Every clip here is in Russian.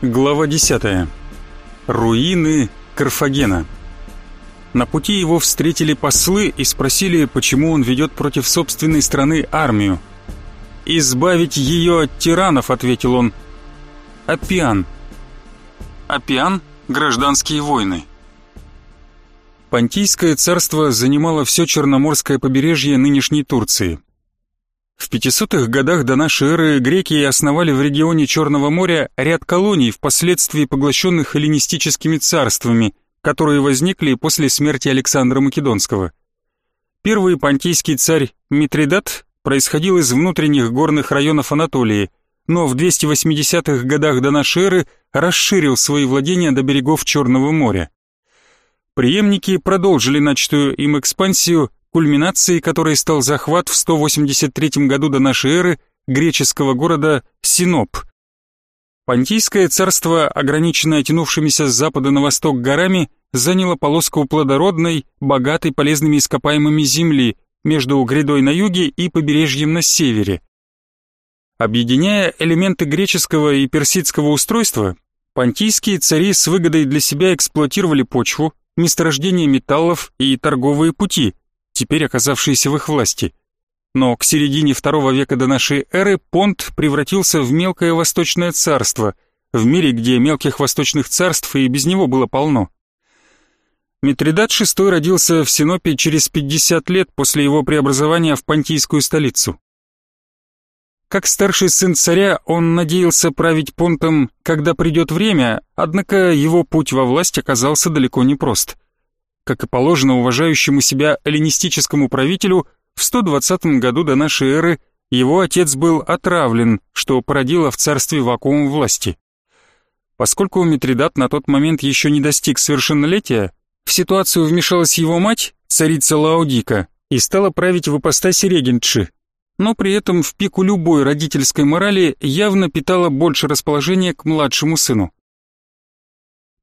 Глава 10. Руины Карфагена. На пути его встретили послы и спросили, почему он ведет против собственной страны армию. «Избавить ее от тиранов», — ответил он. «Апиан». «Апиан — гражданские войны». Понтийское царство занимало все Черноморское побережье нынешней Турции. В 500-х годах до нашей эры греки основали в регионе Черного моря ряд колоний, впоследствии поглощенных эллинистическими царствами, которые возникли после смерти Александра Македонского. Первый понтийский царь Митридат происходил из внутренних горных районов Анатолии, но в 280-х годах до нашей эры расширил свои владения до берегов Черного моря. Преемники продолжили начатую им экспансию кульминацией которой стал захват в 183 году до нашей эры греческого города Синоп. Понтийское царство, ограниченное тянувшимися с запада на восток горами, заняло полоску плодородной, богатой полезными ископаемыми земли между грядой на юге и побережьем на севере. Объединяя элементы греческого и персидского устройства, понтийские цари с выгодой для себя эксплуатировали почву, месторождения металлов и торговые пути, теперь оказавшиеся в их власти. Но к середине второго века до нашей эры Понт превратился в мелкое восточное царство, в мире, где мелких восточных царств и без него было полно. Митридат VI родился в Синопе через 50 лет после его преобразования в понтийскую столицу. Как старший сын царя, он надеялся править понтом, когда придет время, однако его путь во власть оказался далеко не прост – как и положено уважающему себя эллинистическому правителю, в 120 году до нашей эры его отец был отравлен, что породило в царстве вакуум власти. Поскольку Митридат на тот момент еще не достиг совершеннолетия, в ситуацию вмешалась его мать, царица Лаодика, и стала править в ипостаси регентши, но при этом в пику любой родительской морали явно питала больше расположения к младшему сыну.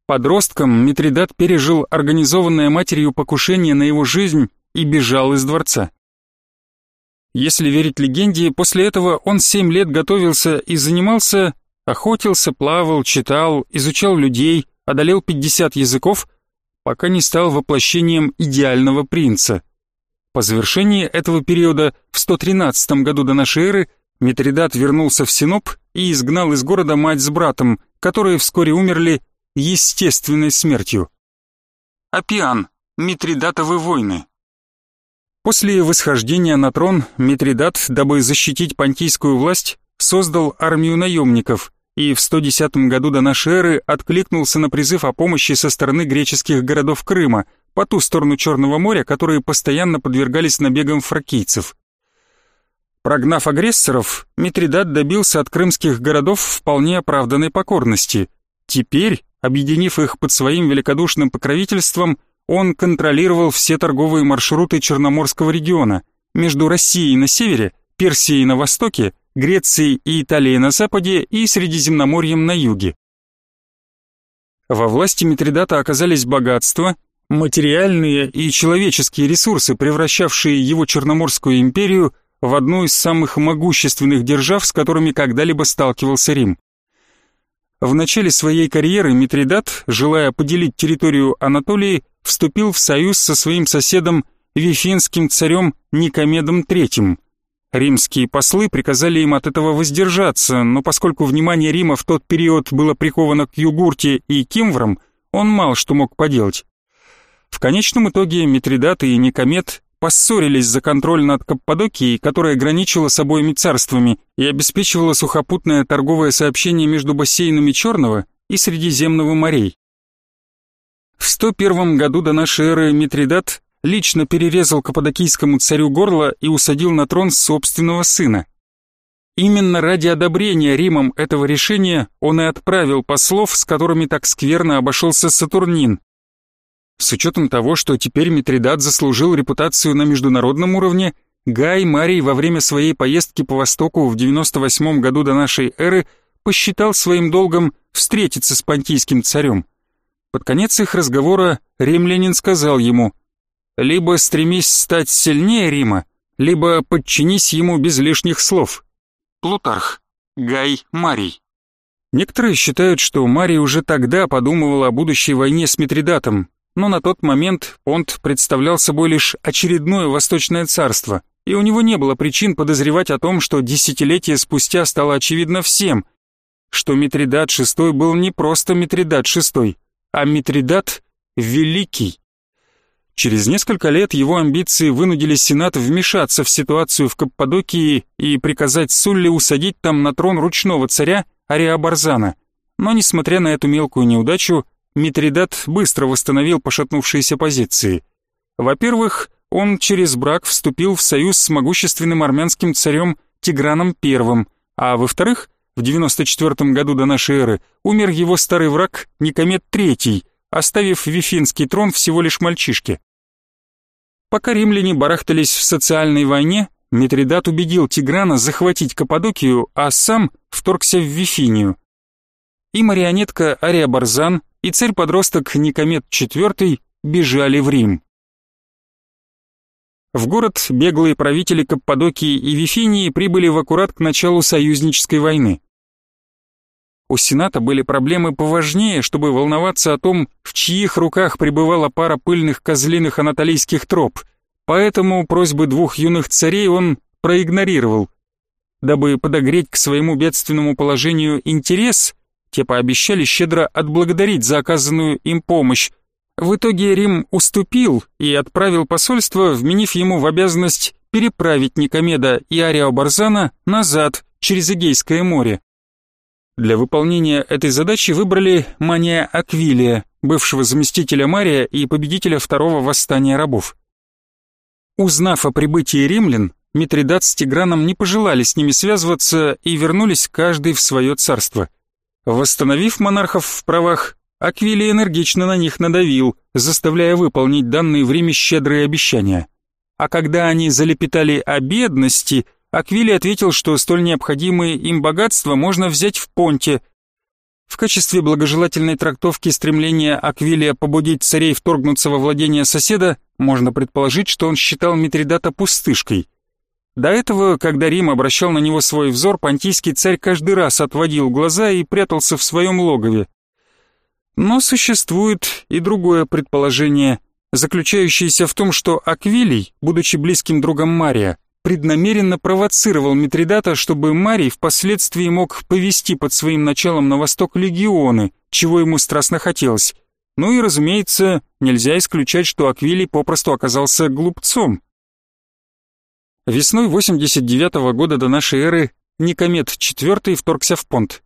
Подростком Митридат пережил организованное матерью покушение на его жизнь и бежал из дворца. Если верить легенде, после этого он семь лет готовился и занимался, охотился, плавал, читал, изучал людей, одолел 50 языков, пока не стал воплощением идеального принца. По завершении этого периода, в 113 году до нашей эры, Митридат вернулся в Синоп и изгнал из города мать с братом, которые вскоре умерли естественной смертью. Апиан. Митридатовы войны. После восхождения на трон Митридат, дабы защитить понтийскую власть, создал армию наемников и в 110 году до нашей эры откликнулся на призыв о помощи со стороны греческих городов Крыма, по ту сторону Черного моря, которые постоянно подвергались набегам фракийцев. Прогнав агрессоров, Митридат добился от крымских городов вполне оправданной покорности. Теперь Объединив их под своим великодушным покровительством, он контролировал все торговые маршруты Черноморского региона между Россией на севере, Персией на востоке, Грецией и Италией на западе и Средиземноморьем на юге. Во власти Митридата оказались богатства, материальные и человеческие ресурсы, превращавшие его Черноморскую империю в одну из самых могущественных держав, с которыми когда-либо сталкивался Рим. В начале своей карьеры Митридат, желая поделить территорию Анатолии, вступил в союз со своим соседом Вифинским царем Никомедом III. Римские послы приказали им от этого воздержаться, но поскольку внимание Рима в тот период было приковано к Югурте и Кимврам, он мало что мог поделать. В конечном итоге Митридат и Никомед поссорились за контроль над Каппадокией, которая граничила с обоими царствами и обеспечивала сухопутное торговое сообщение между бассейнами Черного и Средиземного морей. В 101 году до нашей эры Митридат лично перерезал каппадокийскому царю горло и усадил на трон собственного сына. Именно ради одобрения Римом этого решения он и отправил послов, с которыми так скверно обошелся Сатурнин, с учетом того, что теперь Митридат заслужил репутацию на международном уровне, Гай Марий во время своей поездки по Востоку в 98 году до нашей эры посчитал своим долгом встретиться с понтийским царем. Под конец их разговора римлянин сказал ему «Либо стремись стать сильнее Рима, либо подчинись ему без лишних слов». Плутарх. Гай Марий. Некоторые считают, что Марий уже тогда подумывал о будущей войне с Митридатом, но на тот момент Понт представлял собой лишь очередное восточное царство, и у него не было причин подозревать о том, что десятилетия спустя стало очевидно всем, что Митридат VI был не просто Митридат VI, а Митридат Великий. Через несколько лет его амбиции вынудили Сенат вмешаться в ситуацию в Каппадокии и приказать Сулле усадить там на трон ручного царя Ариабарзана. Но, несмотря на эту мелкую неудачу, Митридат быстро восстановил пошатнувшиеся позиции. Во-первых, он через брак вступил в союз с могущественным армянским царем Тиграном I, а во-вторых, в 94 году до нашей эры умер его старый враг Никомед III, оставив Вифинский трон всего лишь мальчишке. Пока римляне барахтались в социальной войне, Митридат убедил Тиграна захватить Каппадокию, а сам вторгся в Вифинию. И марионетка Ария Барзан и царь-подросток Никомед IV бежали в Рим. В город беглые правители Каппадокии и Вифинии прибыли в аккурат к началу союзнической войны. У Сената были проблемы поважнее, чтобы волноваться о том, в чьих руках пребывала пара пыльных козлиных анатолийских троп, поэтому просьбы двух юных царей он проигнорировал. Дабы подогреть к своему бедственному положению интерес, те пообещали щедро отблагодарить за оказанную им помощь. В итоге Рим уступил и отправил посольство, вменив ему в обязанность переправить Никомеда и Арио Барзана назад через Эгейское море. Для выполнения этой задачи выбрали Мания Аквилия, бывшего заместителя Мария и победителя второго восстания рабов. Узнав о прибытии римлян, Митридат с Тиграном не пожелали с ними связываться и вернулись каждый в свое царство. Восстановив монархов в правах, Аквилий энергично на них надавил, заставляя выполнить данные в Риме щедрые обещания. А когда они залепетали о бедности, Аквилий ответил, что столь необходимые им богатства можно взять в Понте. В качестве благожелательной трактовки стремления Аквилия побудить царей вторгнуться во владение соседа, можно предположить, что он считал Митридата пустышкой – до этого, когда Рим обращал на него свой взор, понтийский царь каждый раз отводил глаза и прятался в своем логове. Но существует и другое предположение, заключающееся в том, что Аквилий, будучи близким другом Мария, преднамеренно провоцировал Митридата, чтобы Марий впоследствии мог повести под своим началом на восток легионы, чего ему страстно хотелось. Ну и, разумеется, нельзя исключать, что Аквилий попросту оказался глупцом, Весной 89 -го года до нашей эры Никомед IV вторгся в Понт.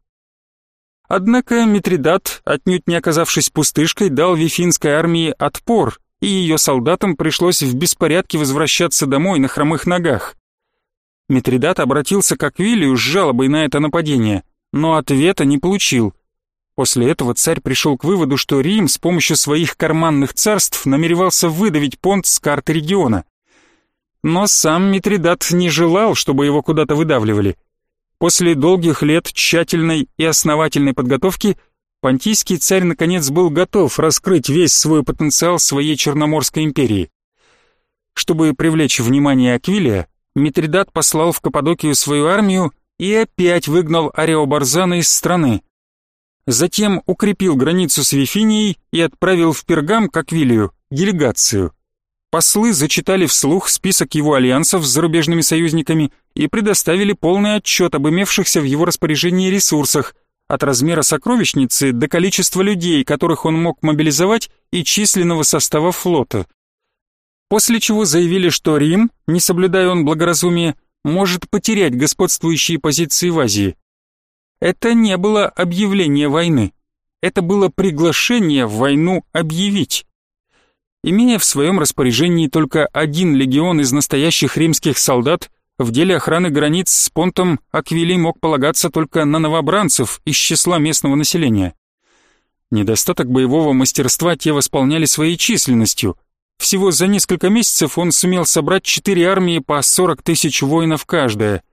Однако Митридат, отнюдь не оказавшись пустышкой, дал Вифинской армии отпор, и ее солдатам пришлось в беспорядке возвращаться домой на хромых ногах. Митридат обратился к Аквилию с жалобой на это нападение, но ответа не получил. После этого царь пришел к выводу, что Рим с помощью своих карманных царств намеревался выдавить Понт с карты региона. Но сам Митридат не желал, чтобы его куда-то выдавливали. После долгих лет тщательной и основательной подготовки Понтийский царь наконец был готов раскрыть весь свой потенциал своей Черноморской империи. Чтобы привлечь внимание Аквилия, Митридат послал в Каппадокию свою армию и опять выгнал Ареобарзана из страны. Затем укрепил границу с Вифинией и отправил в Пергам к Аквилию делегацию – Послы зачитали вслух список его альянсов с зарубежными союзниками и предоставили полный отчет об имевшихся в его распоряжении ресурсах, от размера сокровищницы до количества людей, которых он мог мобилизовать, и численного состава флота. После чего заявили, что Рим, не соблюдая он благоразумие, может потерять господствующие позиции в Азии. Это не было объявление войны. Это было приглашение в войну объявить. Имея в своем распоряжении только один легион из настоящих римских солдат, в деле охраны границ с Понтом Аквилий мог полагаться только на новобранцев из числа местного населения. Недостаток боевого мастерства те восполняли своей численностью. Всего за несколько месяцев он сумел собрать четыре армии по 40 тысяч воинов каждая.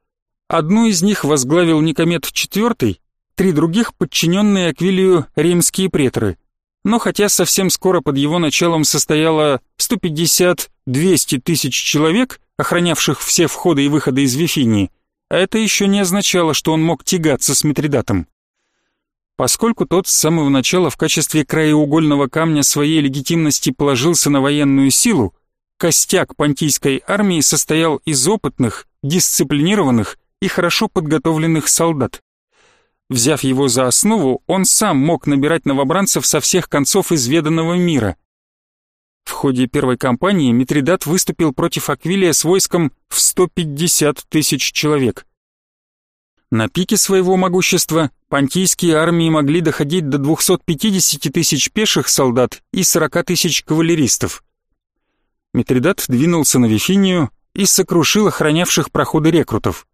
Одну из них возглавил Никомед IV, три других подчиненные Аквилию римские преторы – но хотя совсем скоро под его началом состояло 150-200 тысяч человек, охранявших все входы и выходы из Вифинии, это еще не означало, что он мог тягаться с Митридатом. Поскольку тот с самого начала в качестве краеугольного камня своей легитимности положился на военную силу, костяк понтийской армии состоял из опытных, дисциплинированных и хорошо подготовленных солдат. Взяв его за основу, он сам мог набирать новобранцев со всех концов изведанного мира. В ходе первой кампании Митридат выступил против Аквилия с войском в 150 тысяч человек. На пике своего могущества понтийские армии могли доходить до 250 тысяч пеших солдат и 40 тысяч кавалеристов. Митридат двинулся на Вифинию и сокрушил охранявших проходы рекрутов.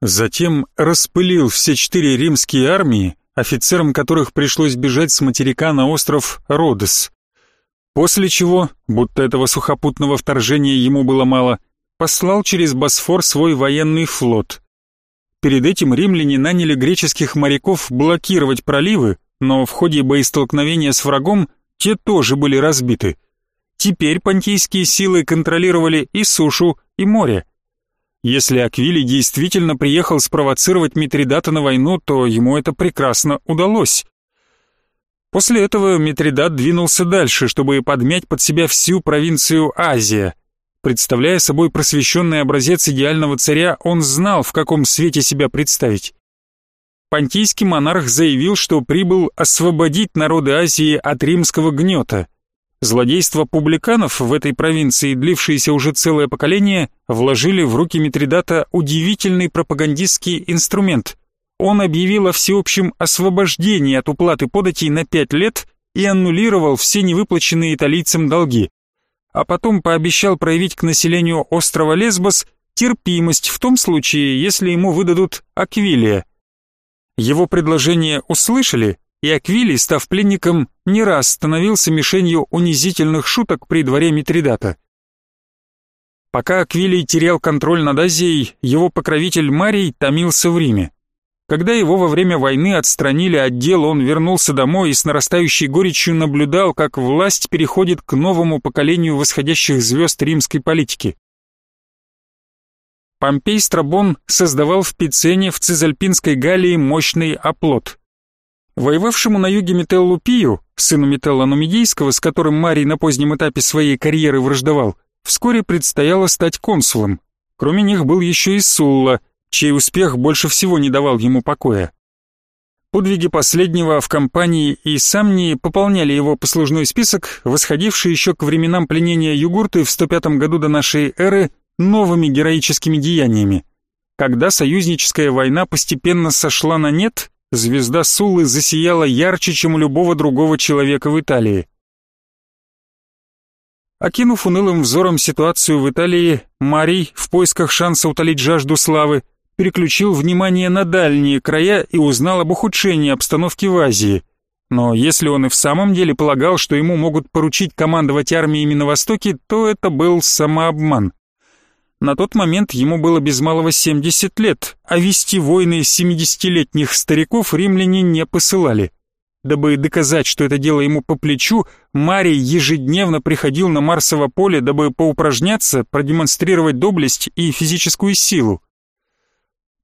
Затем распылил все четыре римские армии, офицерам которых пришлось бежать с материка на остров Родос. После чего, будто этого сухопутного вторжения ему было мало, послал через Босфор свой военный флот. Перед этим римляне наняли греческих моряков блокировать проливы, но в ходе боестолкновения с врагом те тоже были разбиты. Теперь понтийские силы контролировали и сушу, и море. Если Аквилий действительно приехал спровоцировать Митридата на войну, то ему это прекрасно удалось. После этого Митридат двинулся дальше, чтобы подмять под себя всю провинцию Азия. Представляя собой просвещенный образец идеального царя, он знал, в каком свете себя представить. Понтийский монарх заявил, что прибыл освободить народы Азии от римского гнета – Злодейство публиканов в этой провинции, длившееся уже целое поколение, вложили в руки Митридата удивительный пропагандистский инструмент. Он объявил о всеобщем освобождении от уплаты податей на пять лет и аннулировал все невыплаченные италийцам долги. А потом пообещал проявить к населению острова Лесбос терпимость в том случае, если ему выдадут Аквилия. Его предложение услышали и Аквилий, став пленником, не раз становился мишенью унизительных шуток при дворе Митридата. Пока Аквилий терял контроль над Азией, его покровитель Марий томился в Риме. Когда его во время войны отстранили от дел, он вернулся домой и с нарастающей горечью наблюдал, как власть переходит к новому поколению восходящих звезд римской политики. Помпей Страбон создавал в Пицене в Цизальпинской Галлии мощный оплот. Воевавшему на юге Метеллу Пию, сыну Метелла Нумидийского, с которым Марий на позднем этапе своей карьеры враждовал, вскоре предстояло стать консулом. Кроме них был еще и Сулла, чей успех больше всего не давал ему покоя. Подвиги последнего в компании и Самнии пополняли его послужной список, восходивший еще к временам пленения Югурты в 105 году до нашей эры новыми героическими деяниями. Когда союзническая война постепенно сошла на нет, звезда Суллы засияла ярче, чем у любого другого человека в Италии. Окинув унылым взором ситуацию в Италии, Марий, в поисках шанса утолить жажду славы, переключил внимание на дальние края и узнал об ухудшении обстановки в Азии. Но если он и в самом деле полагал, что ему могут поручить командовать армиями на Востоке, то это был самообман. На тот момент ему было без малого 70 лет, а вести войны 70-летних стариков римляне не посылали. Дабы доказать, что это дело ему по плечу, Марий ежедневно приходил на Марсово поле, дабы поупражняться, продемонстрировать доблесть и физическую силу.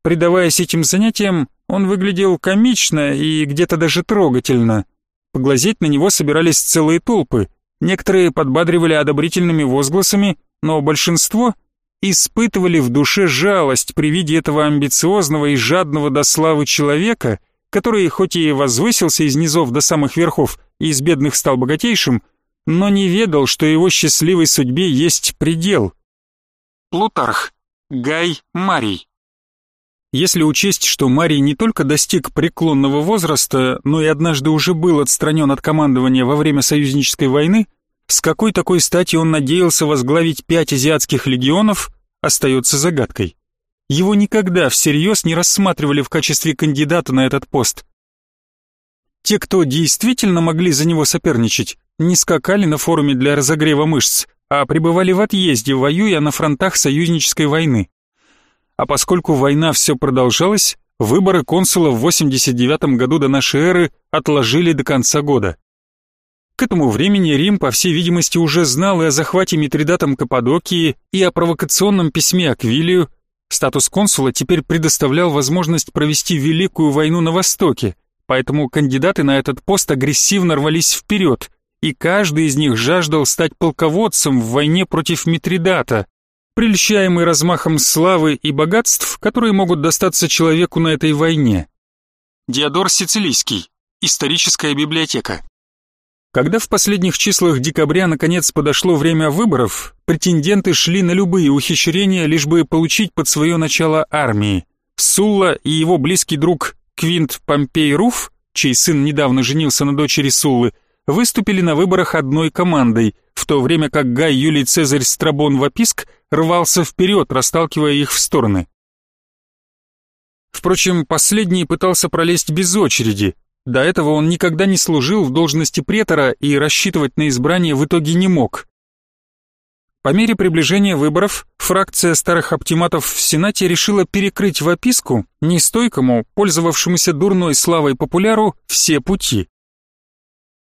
Предаваясь этим занятиям, он выглядел комично и где-то даже трогательно. Поглазеть на него собирались целые толпы. Некоторые подбадривали одобрительными возгласами, но большинство испытывали в душе жалость при виде этого амбициозного и жадного до славы человека, который хоть и возвысился из низов до самых верхов и из бедных стал богатейшим, но не ведал, что его счастливой судьбе есть предел. Плутарх. Гай Марий. Если учесть, что Марий не только достиг преклонного возраста, но и однажды уже был отстранен от командования во время союзнической войны, с какой такой стати он надеялся возглавить пять азиатских легионов, остается загадкой. Его никогда всерьез не рассматривали в качестве кандидата на этот пост. Те, кто действительно могли за него соперничать, не скакали на форуме для разогрева мышц, а пребывали в отъезде, воюя на фронтах союзнической войны. А поскольку война все продолжалась, выборы консула в 89 году до нашей эры отложили до конца года. К этому времени Рим, по всей видимости, уже знал и о захвате Митридатом Каппадокии, и о провокационном письме Аквилию. Статус консула теперь предоставлял возможность провести Великую войну на Востоке, поэтому кандидаты на этот пост агрессивно рвались вперед, и каждый из них жаждал стать полководцем в войне против Митридата, прельщаемый размахом славы и богатств, которые могут достаться человеку на этой войне. Диодор Сицилийский. Историческая библиотека. Когда в последних числах декабря наконец подошло время выборов, претенденты шли на любые ухищрения, лишь бы получить под свое начало армии. Сулла и его близкий друг Квинт Помпей Руф, чей сын недавно женился на дочери Суллы, выступили на выборах одной командой, в то время как Гай Юлий Цезарь Страбон Ваписк рвался вперед, расталкивая их в стороны. Впрочем, последний пытался пролезть без очереди, до этого он никогда не служил в должности претора и рассчитывать на избрание в итоге не мог. По мере приближения выборов, фракция старых оптиматов в Сенате решила перекрыть в описку нестойкому, пользовавшемуся дурной славой популяру, все пути.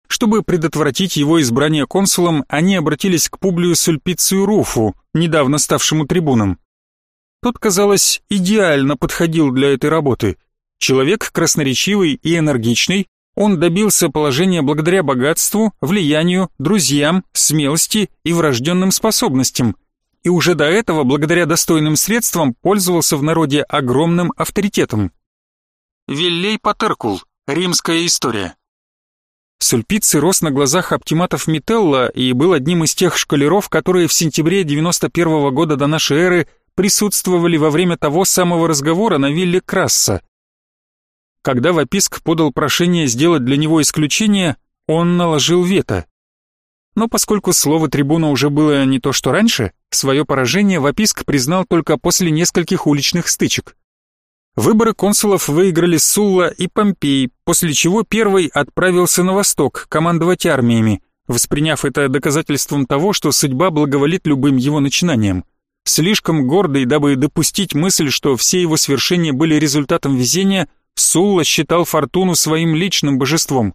Чтобы предотвратить его избрание консулом, они обратились к Публию Сульпицию Руфу, недавно ставшему трибуном. Тот, казалось, идеально подходил для этой работы – Человек красноречивый и энергичный, он добился положения благодаря богатству, влиянию, друзьям, смелости и врожденным способностям. И уже до этого, благодаря достойным средствам, пользовался в народе огромным авторитетом. Виллей Патеркул. Римская история. Сульпиций рос на глазах оптиматов Мителла и был одним из тех школяров, которые в сентябре 91 -го года до нашей эры присутствовали во время того самого разговора на вилле Красса. Когда Ваписк подал прошение сделать для него исключение, он наложил вето. Но поскольку слово трибуна уже было не то что раньше, свое поражение Ваписк признал только после нескольких уличных стычек. Выборы консулов выиграли Сулла и Помпей, после чего первый отправился на восток командовать армиями, восприняв это доказательством того, что судьба благоволит любым его начинаниям. Слишком гордый, дабы допустить мысль, что все его свершения были результатом везения – Сулла считал Фортуну своим личным божеством.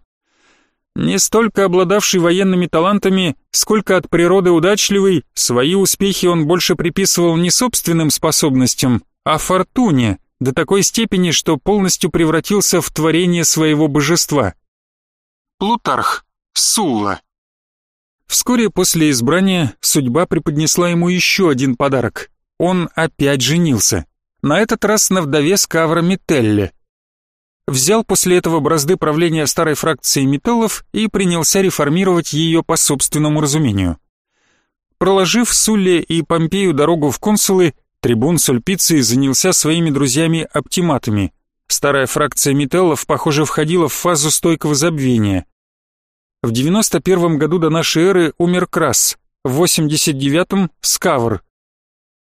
Не столько обладавший военными талантами, сколько от природы удачливый, свои успехи он больше приписывал не собственным способностям, а Фортуне, до такой степени, что полностью превратился в творение своего божества. Плутарх, Сулла. Вскоре после избрания судьба преподнесла ему еще один подарок. Он опять женился. На этот раз на вдове Скавра Метелле, взял после этого бразды правления старой фракции металлов и принялся реформировать ее по собственному разумению. Проложив Сулле и Помпею дорогу в консулы, трибун Сульпиций занялся своими друзьями-оптиматами. Старая фракция металлов, похоже, входила в фазу стойкого забвения. В 91 году до нашей эры умер Крас, в 89-м — Скавр.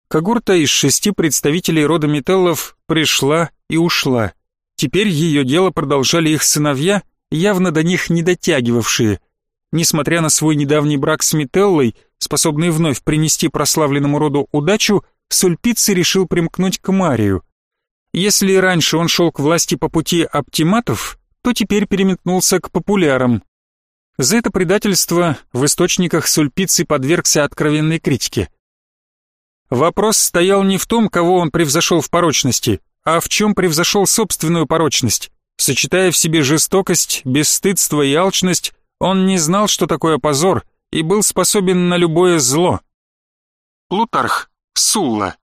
Когорта из шести представителей рода металлов пришла и ушла. Теперь ее дело продолжали их сыновья, явно до них не дотягивавшие. Несмотря на свой недавний брак с Мителлой, способный вновь принести прославленному роду удачу, Сульпици решил примкнуть к Марию. Если раньше он шел к власти по пути оптиматов, то теперь переметнулся к популярам. За это предательство в источниках Сульпици подвергся откровенной критике. Вопрос стоял не в том, кого он превзошел в порочности, а в чем превзошел собственную порочность. Сочетая в себе жестокость, бесстыдство и алчность, он не знал, что такое позор, и был способен на любое зло. Плутарх, Сулла.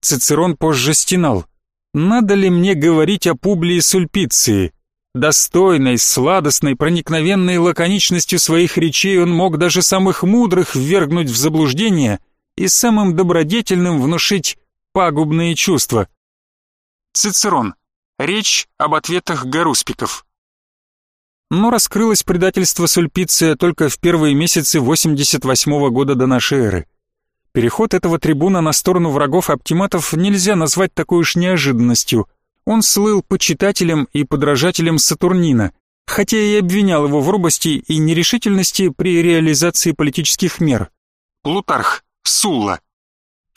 Цицерон позже стенал. «Надо ли мне говорить о Публии Сульпиции?» Достойной, сладостной, проникновенной лаконичностью своих речей он мог даже самых мудрых ввергнуть в заблуждение и самым добродетельным внушить пагубные чувства. Цицерон. Речь об ответах гаруспиков. Но раскрылось предательство Сульпиция только в первые месяцы 88 -го года до нашей эры. Переход этого трибуна на сторону врагов оптиматов нельзя назвать такой уж неожиданностью. Он слыл почитателем и подражателем Сатурнина, хотя и обвинял его в робости и нерешительности при реализации политических мер. Плутарх, Сулла.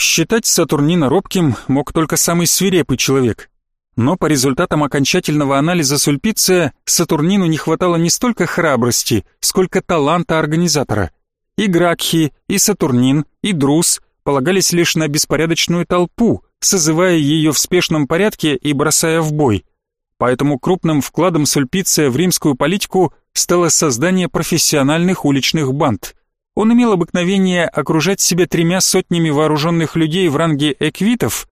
Считать Сатурнина робким мог только самый свирепый человек. Но по результатам окончательного анализа Сульпиция Сатурнину не хватало не столько храбрости, сколько таланта организатора. И Гракхи, и Сатурнин, и Друз полагались лишь на беспорядочную толпу, созывая ее в спешном порядке и бросая в бой. Поэтому крупным вкладом Сульпиция в римскую политику стало создание профессиональных уличных банд. Он имел обыкновение окружать себя тремя сотнями вооруженных людей в ранге эквитов,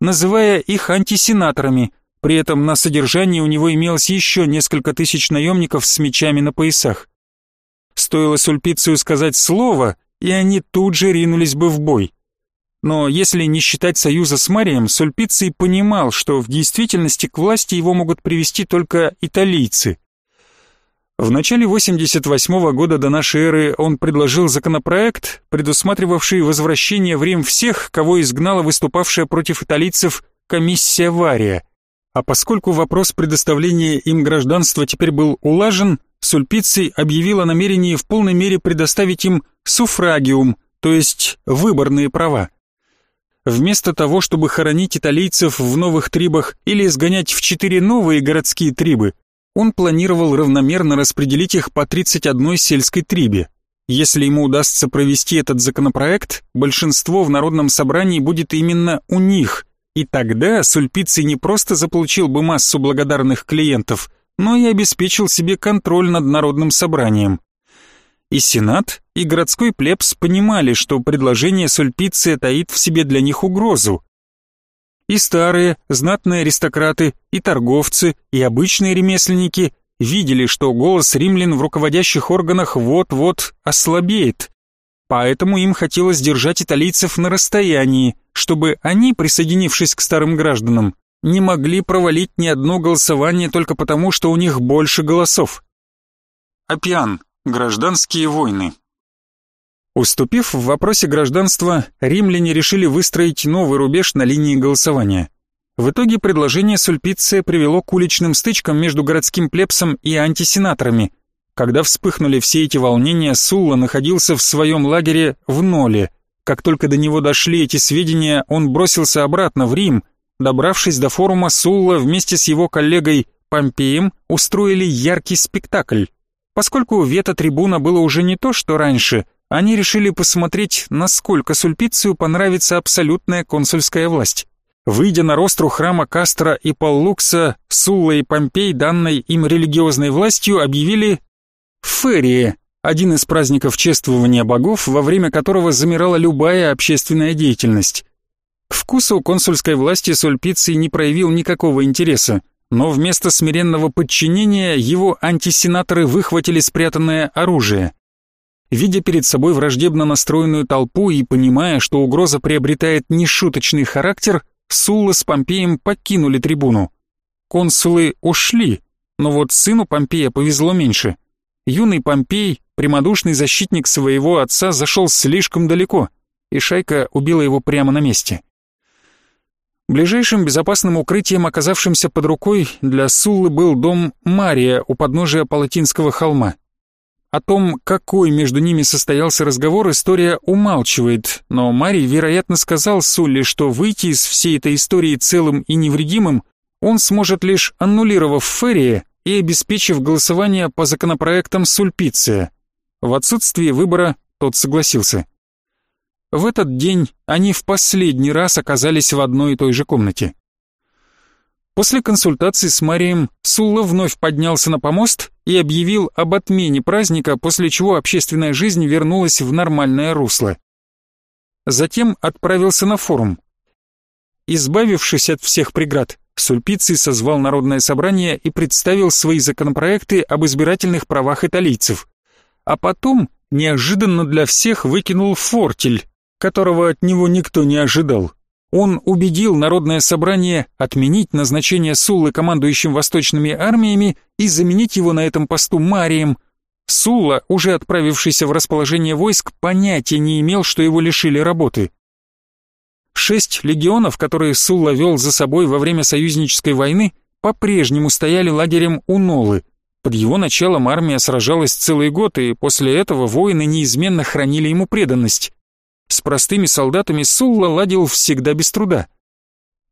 называя их антисенаторами, при этом на содержании у него имелось еще несколько тысяч наемников с мечами на поясах. Стоило Сульпицию сказать слово, и они тут же ринулись бы в бой. Но если не считать союза с Марием, Сульпиций понимал, что в действительности к власти его могут привести только италийцы. В начале 88 -го года до нашей эры он предложил законопроект, предусматривавший возвращение в Рим всех, кого изгнала выступавшая против италийцев комиссия Вария. А поскольку вопрос предоставления им гражданства теперь был улажен, Сульпиций объявил о намерении в полной мере предоставить им суфрагиум, то есть выборные права. Вместо того, чтобы хоронить италийцев в новых трибах или изгонять в четыре новые городские трибы, он планировал равномерно распределить их по 31 сельской трибе. Если ему удастся провести этот законопроект, большинство в Народном собрании будет именно у них, и тогда Сульпиций не просто заполучил бы массу благодарных клиентов, но и обеспечил себе контроль над Народным собранием. И Сенат, и городской плебс понимали, что предложение Сульпиция таит в себе для них угрозу. И старые, знатные аристократы, и торговцы, и обычные ремесленники видели, что голос римлян в руководящих органах вот-вот ослабеет, Поэтому им хотелось держать италийцев на расстоянии, чтобы они, присоединившись к старым гражданам, не могли провалить ни одно голосование только потому, что у них больше голосов. Апиан. Гражданские войны. Уступив в вопросе гражданства, римляне решили выстроить новый рубеж на линии голосования. В итоге предложение Сульпиция привело к уличным стычкам между городским плебсом и антисенаторами, когда вспыхнули все эти волнения, Сулла находился в своем лагере в Ноле. Как только до него дошли эти сведения, он бросился обратно в Рим. Добравшись до форума, Сулла вместе с его коллегой Помпеем устроили яркий спектакль. Поскольку вето трибуна было уже не то, что раньше, они решили посмотреть, насколько Сульпицию понравится абсолютная консульская власть. Выйдя на ростру храма Кастро и Паллукса, Сулла и Помпей, данной им религиозной властью, объявили Ферии – один из праздников чествования богов, во время которого замирала любая общественная деятельность. К вкусу консульской власти Сульпиций не проявил никакого интереса, но вместо смиренного подчинения его антисенаторы выхватили спрятанное оружие. Видя перед собой враждебно настроенную толпу и понимая, что угроза приобретает нешуточный характер, Сулла с Помпеем покинули трибуну. Консулы ушли, но вот сыну Помпея повезло меньше – юный Помпей, прямодушный защитник своего отца, зашел слишком далеко, и шайка убила его прямо на месте. Ближайшим безопасным укрытием, оказавшимся под рукой, для Суллы был дом Мария у подножия Палатинского холма. О том, какой между ними состоялся разговор, история умалчивает, но Марий, вероятно, сказал Сулле, что выйти из всей этой истории целым и невредимым он сможет лишь аннулировав Феррия и обеспечив голосование по законопроектам Сульпиция. В отсутствие выбора тот согласился. В этот день они в последний раз оказались в одной и той же комнате. После консультации с Марием Сулла вновь поднялся на помост и объявил об отмене праздника, после чего общественная жизнь вернулась в нормальное русло. Затем отправился на форум. Избавившись от всех преград, Сульпиций созвал народное собрание и представил свои законопроекты об избирательных правах италийцев. А потом неожиданно для всех выкинул фортель, которого от него никто не ожидал. Он убедил народное собрание отменить назначение Суллы командующим восточными армиями и заменить его на этом посту Марием. Сулла, уже отправившийся в расположение войск, понятия не имел, что его лишили работы. Шесть легионов, которые Сулла вел за собой во время союзнической войны, по-прежнему стояли лагерем у Нолы. Под его началом армия сражалась целый год, и после этого воины неизменно хранили ему преданность. С простыми солдатами Сулла ладил всегда без труда.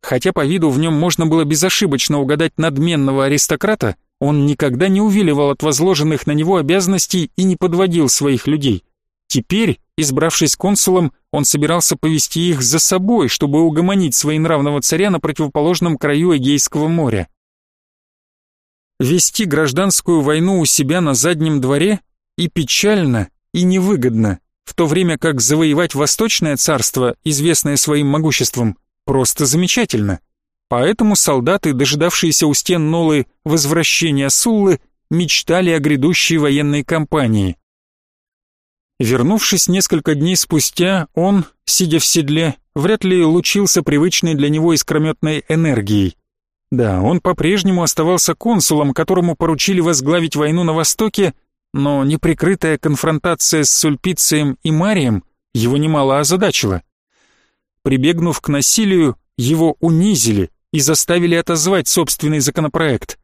Хотя по виду в нем можно было безошибочно угадать надменного аристократа, он никогда не увиливал от возложенных на него обязанностей и не подводил своих людей. Теперь, избравшись консулом, он собирался повести их за собой, чтобы угомонить своенравного царя на противоположном краю Эгейского моря. вести гражданскую войну у себя на заднем дворе и печально, и невыгодно, в то время как завоевать Восточное царство, известное своим могуществом, просто замечательно. Поэтому солдаты, дожидавшиеся у стен Нолы возвращения Суллы, мечтали о грядущей военной кампании. Вернувшись несколько дней спустя, он, сидя в седле, вряд ли лучился привычной для него искрометной энергией. Да, он по-прежнему оставался консулом, которому поручили возглавить войну на Востоке, но неприкрытая конфронтация с Сульпицием и Марием его немало озадачила. Прибегнув к насилию, его унизили и заставили отозвать собственный законопроект.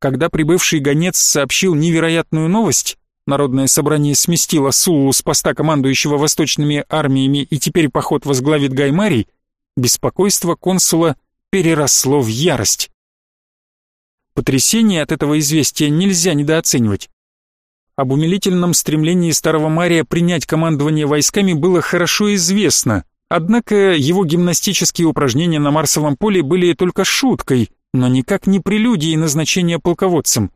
Когда прибывший гонец сообщил невероятную новость, Народное собрание сместило Суллу с поста командующего восточными армиями и теперь поход возглавит Гаймарий, беспокойство консула переросло в ярость. Потрясение от этого известия нельзя недооценивать. Об умилительном стремлении старого Мария принять командование войсками было хорошо известно, однако его гимнастические упражнения на Марсовом поле были только шуткой, но никак не прелюдией назначения полководцем.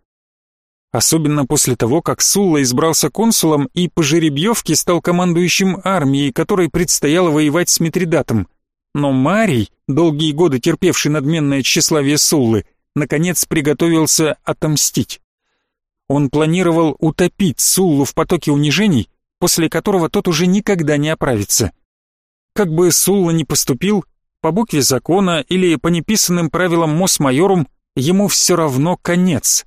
Особенно после того, как Сулла избрался консулом и по жеребьевке стал командующим армией, которой предстояло воевать с Митридатом. Но Марий, долгие годы терпевший надменное тщеславие Суллы, наконец приготовился отомстить. Он планировал утопить Суллу в потоке унижений, после которого тот уже никогда не оправится. Как бы Сулла ни поступил, по букве закона или по неписанным правилам Мос-майорум, ему все равно конец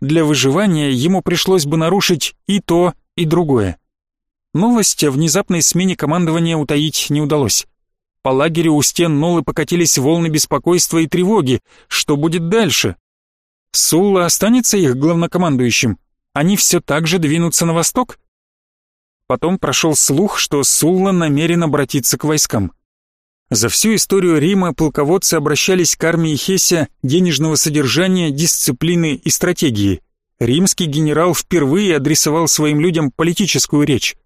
для выживания ему пришлось бы нарушить и то, и другое. Новость о внезапной смене командования утаить не удалось. По лагерю у стен Нолы покатились волны беспокойства и тревоги. Что будет дальше? Сулла останется их главнокомандующим? Они все так же двинутся на восток? Потом прошел слух, что Сулла намерен обратиться к войскам. За всю историю Рима полководцы обращались к армии Хеся денежного содержания, дисциплины и стратегии. Римский генерал впервые адресовал своим людям политическую речь.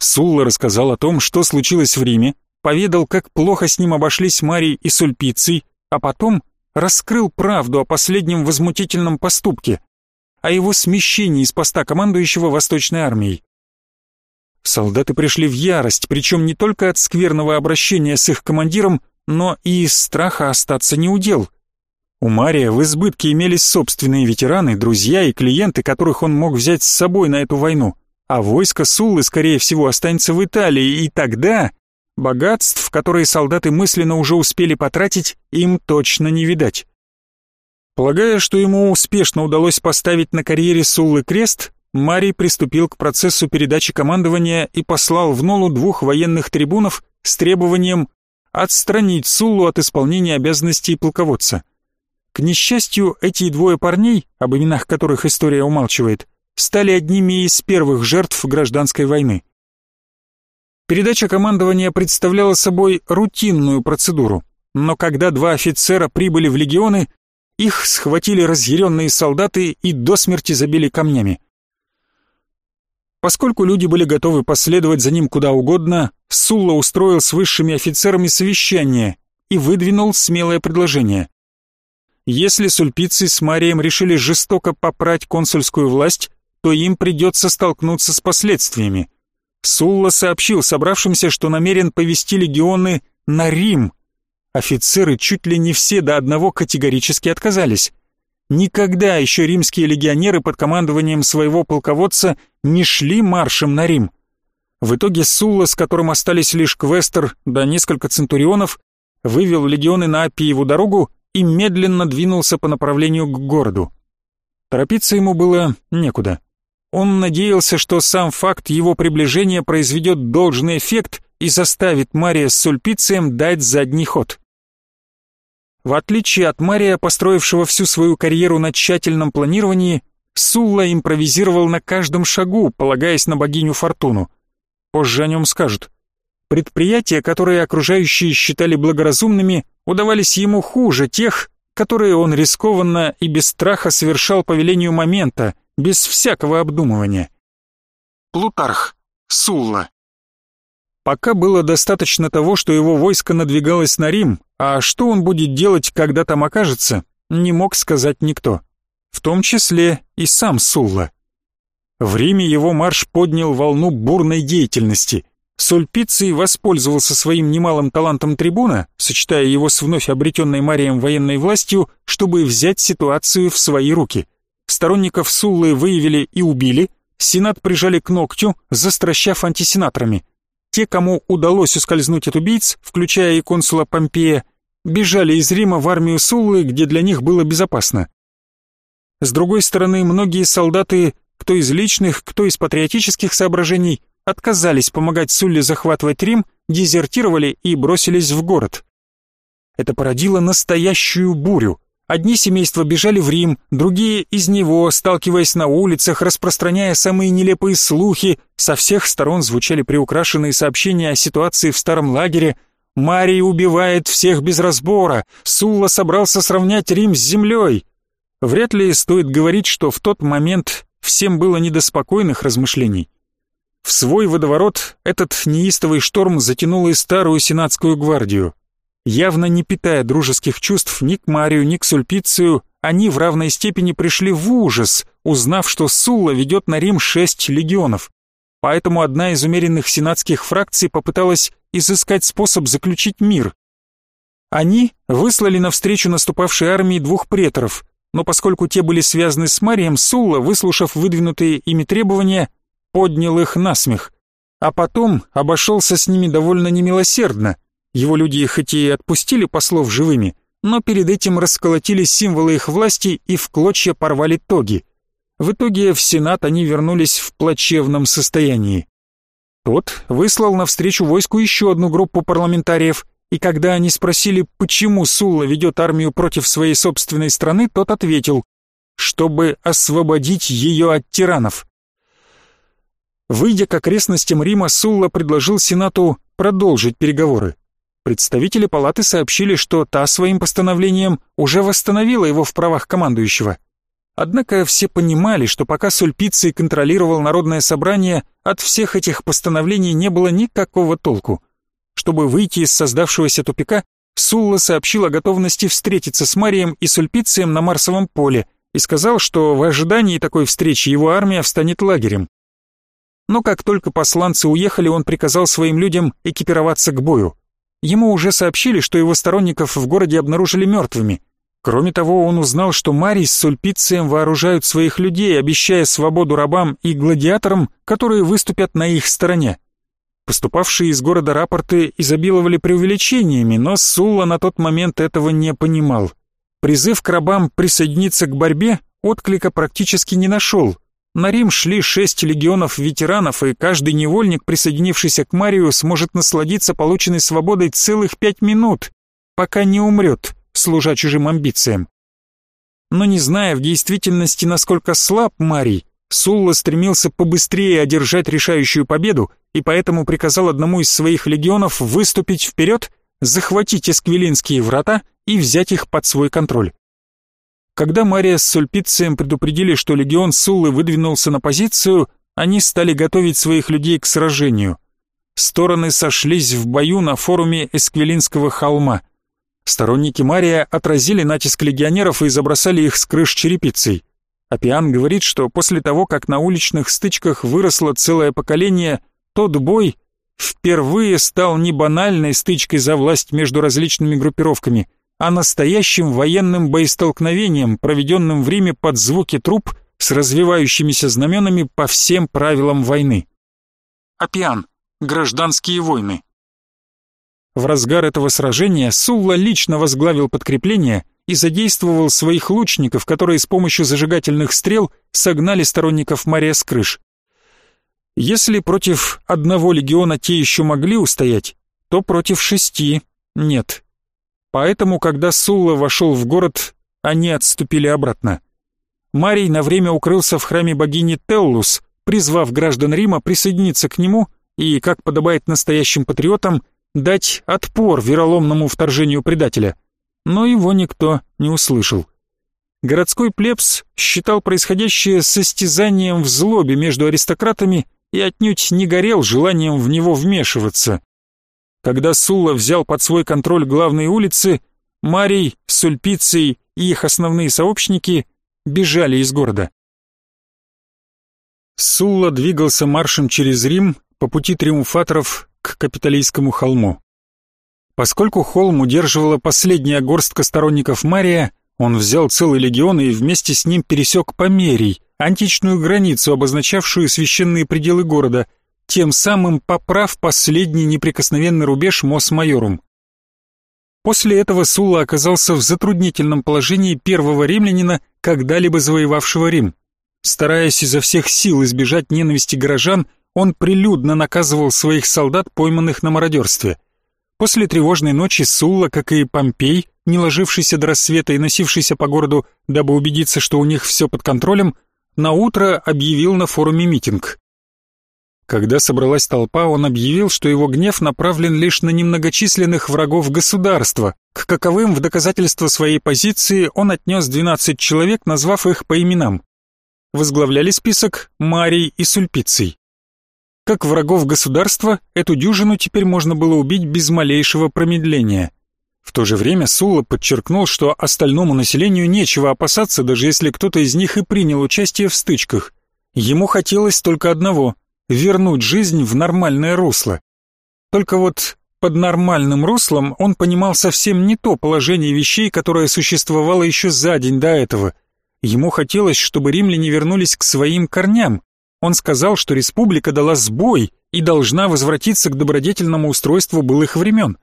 Сулла рассказал о том, что случилось в Риме, поведал, как плохо с ним обошлись Марий и Сульпиций, а потом раскрыл правду о последнем возмутительном поступке, о его смещении с поста командующего Восточной армией. Солдаты пришли в ярость, причем не только от скверного обращения с их командиром, но и из страха остаться неудел. У Мария в избытке имелись собственные ветераны, друзья и клиенты, которых он мог взять с собой на эту войну, а войско Суллы, скорее всего, останется в Италии, и тогда богатств, которые солдаты мысленно уже успели потратить, им точно не видать. Полагая, что ему успешно удалось поставить на карьере Суллы крест, Марий приступил к процессу передачи командования и послал в Нолу двух военных трибунов с требованием отстранить Суллу от исполнения обязанностей полководца. К несчастью, эти двое парней, об именах которых история умалчивает, стали одними из первых жертв гражданской войны. Передача командования представляла собой рутинную процедуру, но когда два офицера прибыли в легионы, их схватили разъяренные солдаты и до смерти забили камнями. Поскольку люди были готовы последовать за ним куда угодно, Сулла устроил с высшими офицерами совещание и выдвинул смелое предложение. Если сульпицы с Марием решили жестоко попрать консульскую власть, то им придется столкнуться с последствиями. Сулла сообщил собравшимся, что намерен повести легионы на Рим. Офицеры чуть ли не все до одного категорически отказались. Никогда еще римские легионеры под командованием своего полководца не шли маршем на Рим. В итоге Сулла, с которым остались лишь Квестер да несколько центурионов, вывел легионы на Аппиеву дорогу и медленно двинулся по направлению к городу. Торопиться ему было некуда. Он надеялся, что сам факт его приближения произведет должный эффект и заставит Мария с Сульпицием дать задний ход. В отличие от Мария, построившего всю свою карьеру на тщательном планировании, Сулла импровизировал на каждом шагу, полагаясь на богиню Фортуну. Позже о нем скажут. Предприятия, которые окружающие считали благоразумными, удавались ему хуже тех, которые он рискованно и без страха совершал по велению момента, без всякого обдумывания. Плутарх. Сулла. Пока было достаточно того, что его войско надвигалось на Рим, а что он будет делать, когда там окажется, не мог сказать никто. в том числе и сам Сулла. В Риме его марш поднял волну бурной деятельности. Сульпиций воспользовался своим немалым талантом трибуна, сочетая его с вновь обретенной Марием военной властью, чтобы взять ситуацию в свои руки. Сторонников Суллы выявили и убили, Сенат прижали к ногтю, застращав антисенаторами. Те, кому удалось ускользнуть от убийц, включая и консула Помпея, бежали из Рима в армию Суллы, где для них было безопасно. С другой стороны, многие солдаты, кто из личных, кто из патриотических соображений, отказались помогать Сулле захватывать Рим, дезертировали и бросились в город. Это породило настоящую бурю. Одни семейства бежали в Рим, другие из него, сталкиваясь на улицах, распространяя самые нелепые слухи, со всех сторон звучали приукрашенные сообщения о ситуации в старом лагере. «Марий убивает всех без разбора! Сулла собрался сравнять Рим с землей!» Вряд ли стоит говорить, что в тот момент всем было не до спокойных размышлений. В свой водоворот этот неистовый шторм затянул и старую сенатскую гвардию. Явно не питая дружеских чувств ни к Марию, ни к Сульпицию, они в равной степени пришли в ужас, узнав, что Сулла ведет на Рим шесть легионов. Поэтому одна из умеренных сенатских фракций попыталась изыскать способ заключить мир. Они выслали навстречу наступавшей армии двух преторов, но поскольку те были связаны с Марием, Сулла, выслушав выдвинутые ими требования, поднял их на смех, а потом обошелся с ними довольно немилосердно. Его люди хоть и отпустили послов живыми, но перед этим расколотили символы их власти и в клочья порвали тоги. В итоге в Сенат они вернулись в плачевном состоянии. Тот выслал навстречу войску еще одну группу парламентариев, и когда они спросили, почему Сулла ведет армию против своей собственной страны, тот ответил, чтобы освободить ее от тиранов. Выйдя к окрестностям Рима, Сулла предложил Сенату продолжить переговоры. Представители палаты сообщили, что та своим постановлением уже восстановила его в правах командующего. Однако все понимали, что пока Сульпиций контролировал народное собрание, от всех этих постановлений не было никакого толку. Чтобы выйти из создавшегося тупика, Сулла сообщил о готовности встретиться с Марием и Сульпицием на Марсовом поле и сказал, что в ожидании такой встречи его армия встанет лагерем. Но как только посланцы уехали, он приказал своим людям экипироваться к бою. Ему уже сообщили, что его сторонников в городе обнаружили мертвыми. Кроме того, он узнал, что Марий с Сульпицием вооружают своих людей, обещая свободу рабам и гладиаторам, которые выступят на их стороне. Поступавшие из города рапорты изобиловали преувеличениями, но Сулла на тот момент этого не понимал. Призыв к рабам присоединиться к борьбе отклика практически не нашел, на Рим шли шесть легионов ветеранов, и каждый невольник, присоединившийся к Марию, сможет насладиться полученной свободой целых пять минут, пока не умрет, служа чужим амбициям. Но не зная в действительности, насколько слаб Марий, Сулла стремился побыстрее одержать решающую победу и поэтому приказал одному из своих легионов выступить вперед, захватить эсквилинские врата и взять их под свой контроль. Когда Мария с Сульпицием предупредили, что легион Суллы выдвинулся на позицию, они стали готовить своих людей к сражению. Стороны сошлись в бою на форуме Эсквилинского холма. Сторонники Мария отразили натиск легионеров и забросали их с крыш черепицей. Апиан говорит, что после того, как на уличных стычках выросло целое поколение, тот бой впервые стал не банальной стычкой за власть между различными группировками – а настоящим военным боестолкновением, проведенным в Риме под звуки труп с развивающимися знаменами по всем правилам войны. Апиан. Гражданские войны. В разгар этого сражения Сулла лично возглавил подкрепление и задействовал своих лучников, которые с помощью зажигательных стрел согнали сторонников Мария с крыш. Если против одного легиона те еще могли устоять, то против шести нет. Поэтому, когда Сулла вошел в город, они отступили обратно. Марий на время укрылся в храме богини Теллус, призвав граждан Рима присоединиться к нему и, как подобает настоящим патриотам, дать отпор вероломному вторжению предателя. Но его никто не услышал. Городской плебс считал происходящее состязанием в злобе между аристократами и отнюдь не горел желанием в него вмешиваться. Когда Сула взял под свой контроль главные улицы, Марий, Сульпиций и их основные сообщники бежали из города. Сулла двигался маршем через Рим по пути триумфаторов к Капитолийскому холму. Поскольку холм удерживала последняя горстка сторонников Мария, он взял целый легион и вместе с ним пересек Померий, античную границу, обозначавшую священные пределы города, тем самым поправ последний неприкосновенный рубеж Мос-Майорум. После этого Сула оказался в затруднительном положении первого римлянина, когда-либо завоевавшего Рим. Стараясь изо всех сил избежать ненависти горожан, он прилюдно наказывал своих солдат, пойманных на мародерстве. После тревожной ночи Сулла, как и Помпей, не ложившийся до рассвета и носившийся по городу, дабы убедиться, что у них все под контролем, на утро объявил на форуме митинг. Когда собралась толпа, он объявил, что его гнев направлен лишь на немногочисленных врагов государства. К каковым в доказательство своей позиции он отнес 12 человек, назвав их по именам. Возглавляли список Марий и Сульпиций. Как врагов государства, эту дюжину теперь можно было убить без малейшего промедления. В то же время Сула подчеркнул, что остальному населению нечего опасаться, даже если кто-то из них и принял участие в стычках. Ему хотелось только одного — вернуть жизнь в нормальное русло. Только вот под нормальным руслом он понимал совсем не то положение вещей, которое существовало еще за день до этого. Ему хотелось, чтобы римляне вернулись к своим корням, он сказал, что республика дала сбой и должна возвратиться к добродетельному устройству былых времен.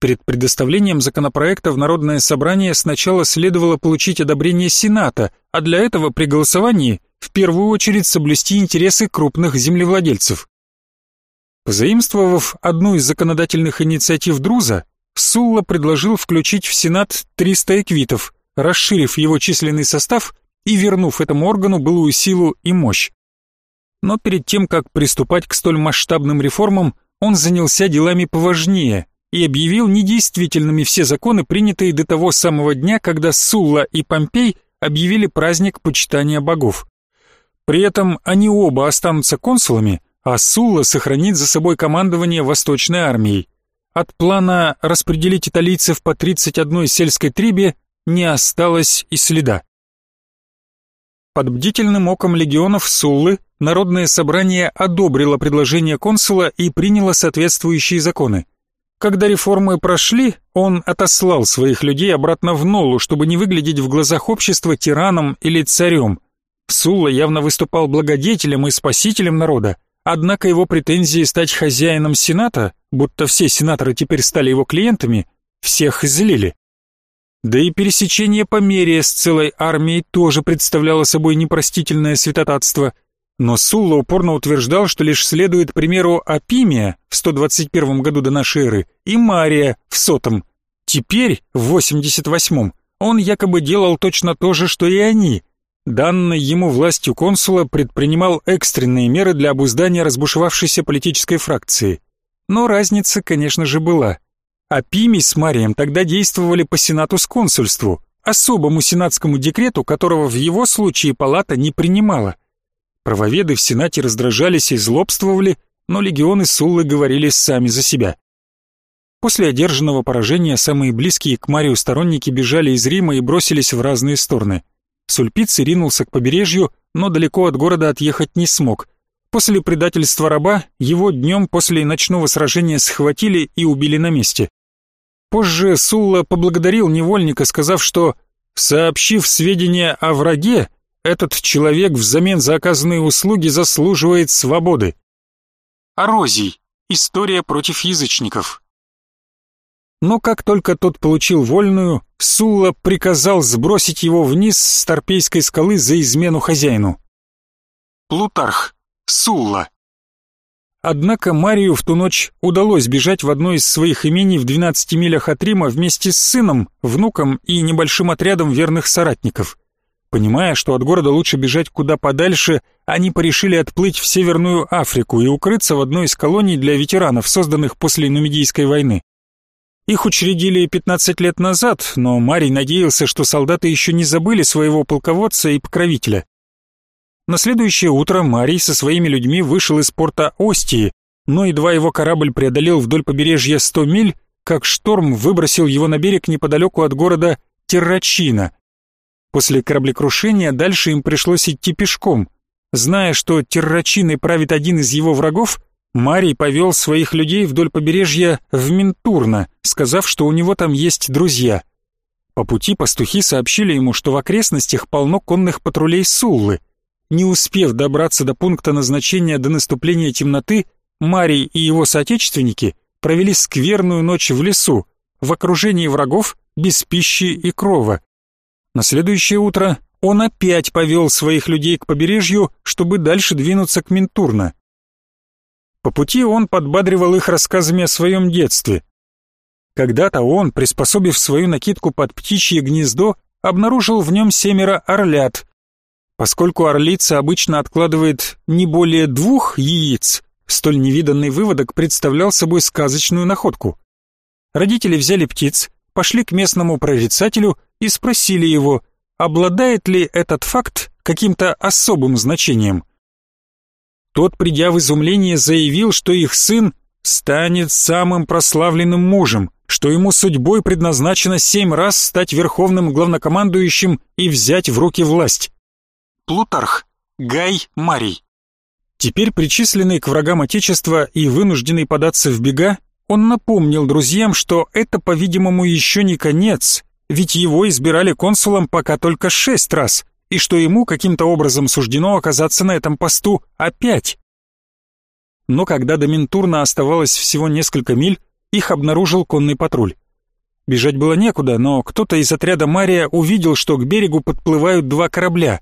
Перед предоставлением законопроекта в Народное собрание сначала следовало получить одобрение Сената, а для этого при голосовании в первую очередь соблюсти интересы крупных землевладельцев. Позаимствовав одну из законодательных инициатив Друза, Сулла предложил включить в Сенат 300 эквитов, расширив его численный состав и вернув этому органу былую силу и мощь. Но перед тем, как приступать к столь масштабным реформам, он занялся делами поважнее и объявил недействительными все законы, принятые до того самого дня, когда Сулла и Помпей объявили праздник почитания богов. При этом они оба останутся консулами, а Сулла сохранит за собой командование Восточной армией. От плана распределить италийцев по 31 сельской трибе не осталось и следа. Под бдительным оком легионов Суллы Народное собрание одобрило предложение консула и приняло соответствующие законы. Когда реформы прошли, он отослал своих людей обратно в Нолу, чтобы не выглядеть в глазах общества тираном или царем. Сулла явно выступал благодетелем и спасителем народа, однако его претензии стать хозяином Сената, будто все сенаторы теперь стали его клиентами, всех злили. Да и пересечение Померия с целой армией тоже представляло собой непростительное святотатство – но Сулла упорно утверждал, что лишь следует примеру Апимия в 121 году до нашей эры и Мария в сотом. Теперь, в 88-м, он якобы делал точно то же, что и они. Данной ему властью консула предпринимал экстренные меры для обуздания разбушевавшейся политической фракции. Но разница, конечно же, была. Апимий с Марием тогда действовали по сенату с консульству, особому сенатскому декрету, которого в его случае палата не принимала. Правоведы в Сенате раздражались и злобствовали, но легионы Суллы говорили сами за себя. После одержанного поражения самые близкие к Марию сторонники бежали из Рима и бросились в разные стороны. Сульпиций ринулся к побережью, но далеко от города отъехать не смог. После предательства раба его днем после ночного сражения схватили и убили на месте. Позже Сулла поблагодарил невольника, сказав, что, сообщив сведения о враге, этот человек взамен за оказанные услуги заслуживает свободы. Арозий. История против язычников. Но как только тот получил вольную, Сулла приказал сбросить его вниз с Торпейской скалы за измену хозяину. Плутарх. Сулла. Однако Марию в ту ночь удалось бежать в одно из своих имений в 12 милях от Рима вместе с сыном, внуком и небольшим отрядом верных соратников. Понимая, что от города лучше бежать куда подальше, они порешили отплыть в Северную Африку и укрыться в одной из колоний для ветеранов, созданных после Нумидийской войны. Их учредили 15 лет назад, но Марий надеялся, что солдаты еще не забыли своего полководца и покровителя. На следующее утро Марий со своими людьми вышел из порта Остии, но едва его корабль преодолел вдоль побережья 100 миль, как шторм выбросил его на берег неподалеку от города Террачина – После кораблекрушения дальше им пришлось идти пешком. Зная, что террачиной правит один из его врагов, Марий повел своих людей вдоль побережья в Ментурно, сказав, что у него там есть друзья. По пути пастухи сообщили ему, что в окрестностях полно конных патрулей Суллы. Не успев добраться до пункта назначения до наступления темноты, Марий и его соотечественники провели скверную ночь в лесу, в окружении врагов, без пищи и крова. На следующее утро он опять повел своих людей к побережью, чтобы дальше двинуться к Ментурно. По пути он подбадривал их рассказами о своем детстве. Когда-то он, приспособив свою накидку под птичье гнездо, обнаружил в нем семеро орлят. Поскольку орлица обычно откладывает не более двух яиц, столь невиданный выводок представлял собой сказочную находку. Родители взяли птиц, пошли к местному прорицателю и спросили его, обладает ли этот факт каким-то особым значением. Тот, придя в изумление, заявил, что их сын станет самым прославленным мужем, что ему судьбой предназначено семь раз стать верховным главнокомандующим и взять в руки власть. Плутарх, Гай Марий. Теперь причисленный к врагам Отечества и вынужденный податься в бега, он напомнил друзьям, что это, по-видимому, еще не конец, ведь его избирали консулом пока только шесть раз, и что ему каким-то образом суждено оказаться на этом посту опять. Но когда до Ментурна оставалось всего несколько миль, их обнаружил конный патруль. Бежать было некуда, но кто-то из отряда Мария увидел, что к берегу подплывают два корабля.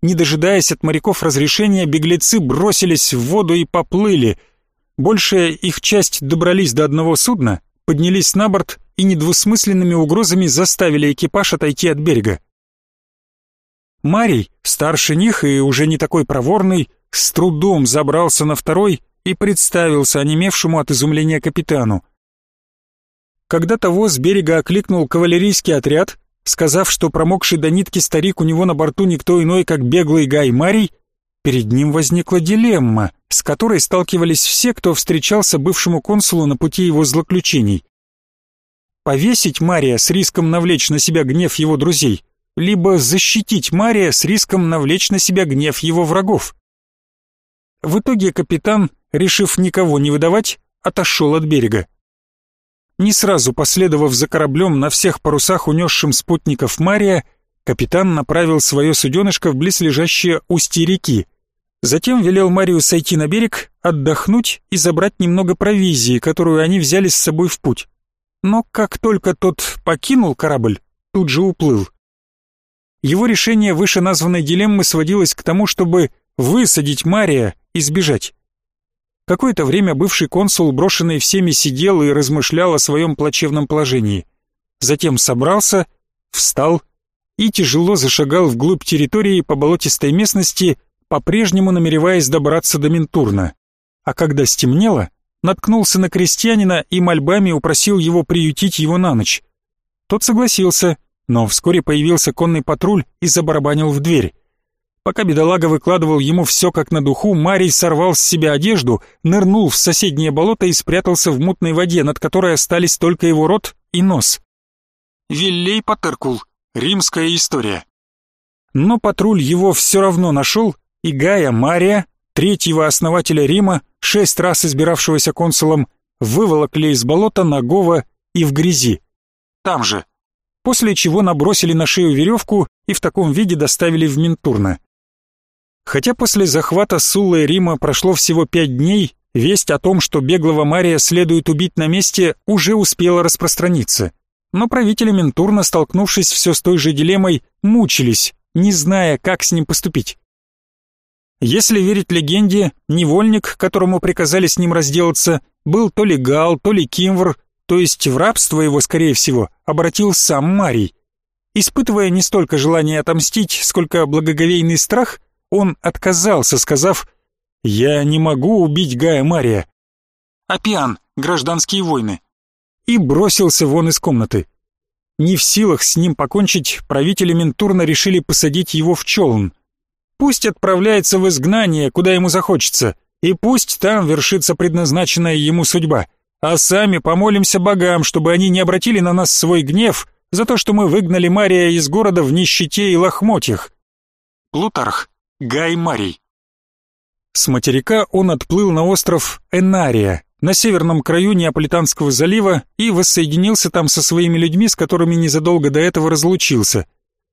Не дожидаясь от моряков разрешения, беглецы бросились в воду и поплыли — Большая их часть добрались до одного судна, поднялись на борт и недвусмысленными угрозами заставили экипаж отойти от берега. Марий, старше них и уже не такой проворный, с трудом забрался на второй и представился онемевшему от изумления капитану. Когда того с берега окликнул кавалерийский отряд, сказав, что промокший до нитки старик у него на борту никто иной, как беглый Гай Марий, перед ним возникла дилемма — с которой сталкивались все, кто встречался бывшему консулу на пути его злоключений. Повесить Мария с риском навлечь на себя гнев его друзей, либо защитить Мария с риском навлечь на себя гнев его врагов. В итоге капитан, решив никого не выдавать, отошел от берега. Не сразу последовав за кораблем на всех парусах унесшим спутников Мария, капитан направил свое суденышко в близлежащее устье реки, Затем велел Марию сойти на берег, отдохнуть и забрать немного провизии, которую они взяли с собой в путь. Но как только тот покинул корабль, тут же уплыл. Его решение вышеназванной дилеммы сводилось к тому, чтобы высадить Мария и сбежать. Какое-то время бывший консул, брошенный всеми, сидел и размышлял о своем плачевном положении. Затем собрался, встал и тяжело зашагал вглубь территории по болотистой местности, по-прежнему намереваясь добраться до Ментурна. А когда стемнело, наткнулся на крестьянина и мольбами упросил его приютить его на ночь. Тот согласился, но вскоре появился конный патруль и забарабанил в дверь. Пока бедолага выкладывал ему все как на духу, Марий сорвал с себя одежду, нырнул в соседнее болото и спрятался в мутной воде, над которой остались только его рот и нос. Виллей Патеркул. Римская история. Но патруль его все равно нашел и Гая Мария, третьего основателя Рима, шесть раз избиравшегося консулом, выволокли из болота нагого и в грязи. Там же. После чего набросили на шею веревку и в таком виде доставили в Ментурно. Хотя после захвата Суллы Рима прошло всего пять дней, весть о том, что беглого Мария следует убить на месте, уже успела распространиться. Но правители Ментурна, столкнувшись все с той же дилеммой, мучились, не зная, как с ним поступить. Если верить легенде, невольник, которому приказали с ним разделаться, был то ли гал, то ли кимвр, то есть в рабство его, скорее всего, обратил сам Марий. Испытывая не столько желание отомстить, сколько благоговейный страх, он отказался, сказав «Я не могу убить Гая Мария». «Апиан. Гражданские войны». И бросился вон из комнаты. Не в силах с ним покончить, правители Ментурна решили посадить его в челн – Пусть отправляется в изгнание, куда ему захочется, и пусть там вершится предназначенная ему судьба, а сами помолимся богам, чтобы они не обратили на нас свой гнев за то, что мы выгнали Мария из города в нищете и лохмотьях. Плутарх, Гай Марий. С материка он отплыл на остров Энария, на северном краю Неаполитанского залива и воссоединился там со своими людьми, с которыми незадолго до этого разлучился.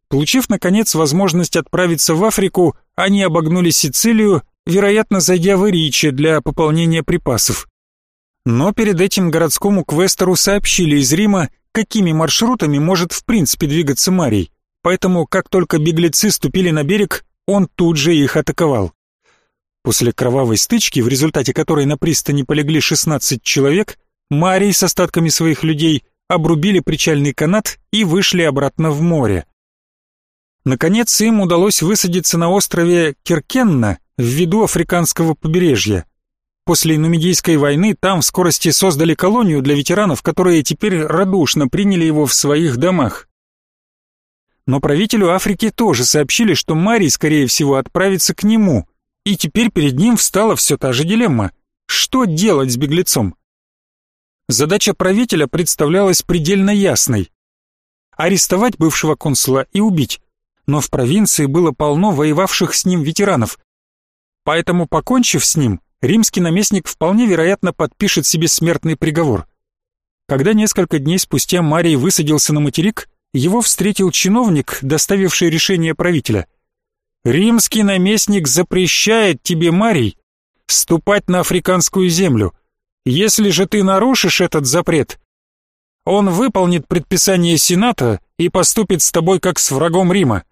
Получив, наконец, возможность отправиться в Африку, они обогнули Сицилию, вероятно, зайдя в Ириче для пополнения припасов. Но перед этим городскому квестору сообщили из Рима, какими маршрутами может в принципе двигаться Марий, поэтому как только беглецы ступили на берег, он тут же их атаковал. После кровавой стычки, в результате которой на пристани полегли 16 человек, Марий с остатками своих людей обрубили причальный канат и вышли обратно в море. Наконец им удалось высадиться на острове Киркенна в виду африканского побережья. После Нумидийской войны там в скорости создали колонию для ветеранов, которые теперь радушно приняли его в своих домах. Но правителю Африки тоже сообщили, что Марий, скорее всего, отправится к нему, и теперь перед ним встала все та же дилемма. Что делать с беглецом? Задача правителя представлялась предельно ясной. Арестовать бывшего консула и убить. Но в провинции было полно воевавших с ним ветеранов. Поэтому, покончив с ним, римский наместник вполне вероятно подпишет себе смертный приговор. Когда несколько дней спустя Марий высадился на материк, его встретил чиновник, доставивший решение правителя. «Римский наместник запрещает тебе, Марий, ступать на африканскую землю. Если же ты нарушишь этот запрет, он выполнит предписание Сената и поступит с тобой как с врагом Рима».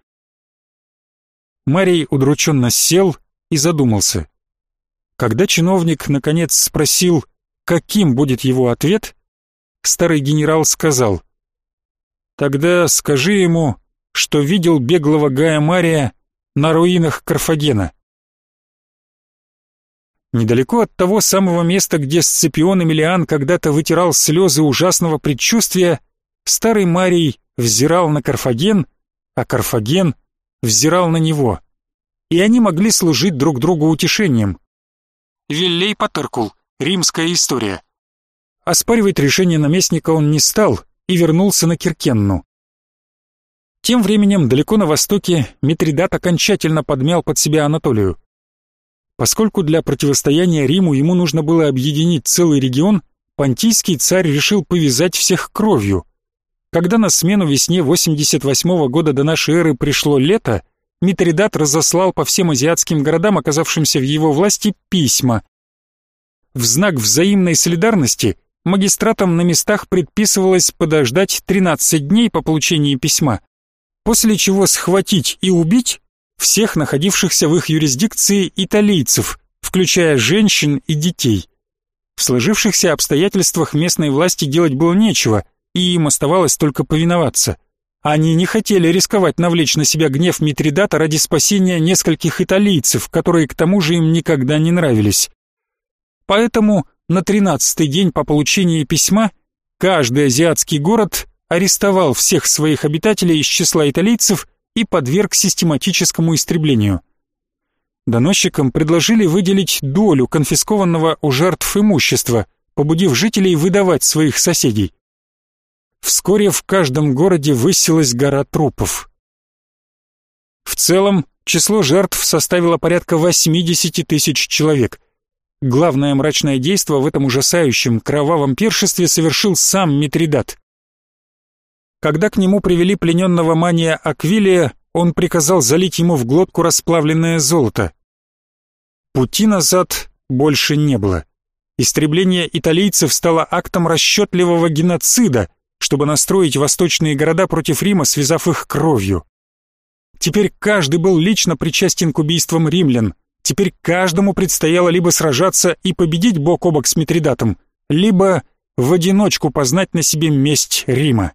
Марий удрученно сел и задумался. Когда чиновник наконец спросил, каким будет его ответ, старый генерал сказал, «Тогда скажи ему, что видел беглого Гая Мария на руинах Карфагена». Недалеко от того самого места, где Сципион Эмилиан когда-то вытирал слезы ужасного предчувствия, старый Марий взирал на Карфаген, а Карфаген взирал на него. И они могли служить друг другу утешением. Виллей Патеркул. Римская история. Оспаривать решение наместника он не стал и вернулся на Киркенну. Тем временем далеко на востоке Митридат окончательно подмял под себя Анатолию. Поскольку для противостояния Риму ему нужно было объединить целый регион, понтийский царь решил повязать всех кровью. Когда на смену весне 88 года до нашей эры пришло лето, Митридат разослал по всем азиатским городам, оказавшимся в его власти, письма. В знак взаимной солидарности магистратам на местах предписывалось подождать 13 дней по получении письма, после чего схватить и убить всех находившихся в их юрисдикции италийцев, включая женщин и детей. В сложившихся обстоятельствах местной власти делать было нечего, и им оставалось только повиноваться – они не хотели рисковать навлечь на себя гнев Митридата ради спасения нескольких италийцев, которые к тому же им никогда не нравились. Поэтому на тринадцатый день по получении письма каждый азиатский город арестовал всех своих обитателей из числа италийцев и подверг систематическому истреблению. Доносчикам предложили выделить долю конфискованного у жертв имущества, побудив жителей выдавать своих соседей. Вскоре в каждом городе высилась гора трупов. В целом, число жертв составило порядка 80 тысяч человек. Главное мрачное действо в этом ужасающем кровавом пиршестве совершил сам Митридат. Когда к нему привели плененного мания Аквилия, он приказал залить ему в глотку расплавленное золото. Пути назад больше не было. Истребление италийцев стало актом расчетливого геноцида, чтобы настроить восточные города против Рима, связав их кровью. Теперь каждый был лично причастен к убийствам римлян. Теперь каждому предстояло либо сражаться и победить бок о бок с Митридатом, либо в одиночку познать на себе месть Рима.